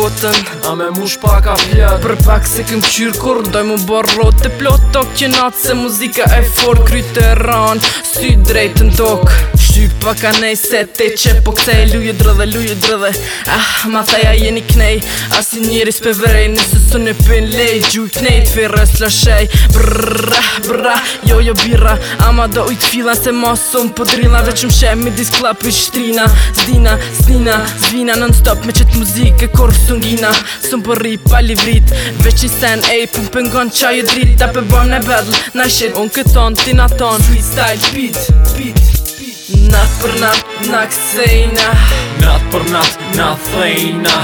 gotën A me mush pak a pjerë Për pak se këm qyrë kur Doj mu borë rotë të që natë se muzika e forë Kryte ranë, sy drejtë në tokë gjyp Pa ka nej se te qe po Luje drëve, luje drëve Ah, ma theja jeni knej Asi njeri s'pe vrej Nëse së në pin lej Gjuj knej të firë slëshej Brrra, brrra, jo, jo birra Ama do ujt fila se mosum po drilla Veq më shem i disk klap i shtrina Zdina, snina, zvina Non stop me qëtë muzike kur sungina Sum për po ri pa livrit Veq një sen, ej, pun pëngon qaj e drita Pe bom në bedl, na shit Unë këton, ti na ton Freestyle, beat, beat, beat Nga të përnat, na këtë svejna Nga të përnat, nga fejna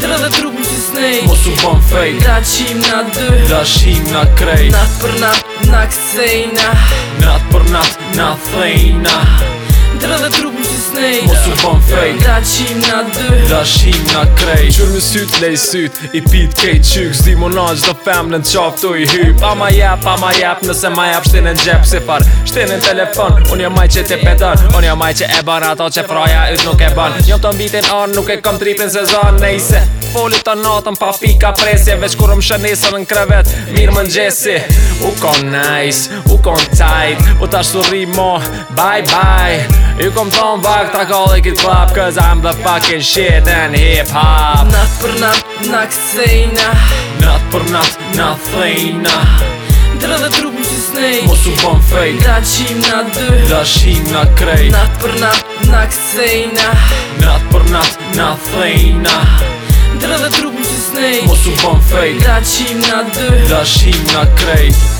dhe trup në si snejt Mosu përnë fejt Da qimë nga dër Da qimë nga krejt Nga të përnat, nga këtë svejna Nga të përnat, nga fejna dhe trup Mos u bën fej Da qim na dë Da shim na krej Qur me syt lej syt I pit kej qyk Zdi na qdo fem në qaftu i hyp Pa ma jap, pa ma jap Nëse ma jap shtinë në gjep si far Shtinë në telefon Unë jam maj që ti pedon Unë jam maj që e ban ato që fraja yt nuk e ban Njëm të mbitin anë nuk e kam tripin se zanë Nejse Folit të natëm pa pika presje Veç kur më shënisën në krevet Mirë më në U kon nice, u kon tight U ta shurri bye bye You kom from back to call it club cuz I'm the fucking shit and hip hop Not for not na ksejna Not for not na fejna Dra da trup mu si snake Mos u Da qim na dë Da shim na krej Not for not na ksejna Not for not na fejna Dra da trup mu si snake Mos u Da qim na dë Da shim na krej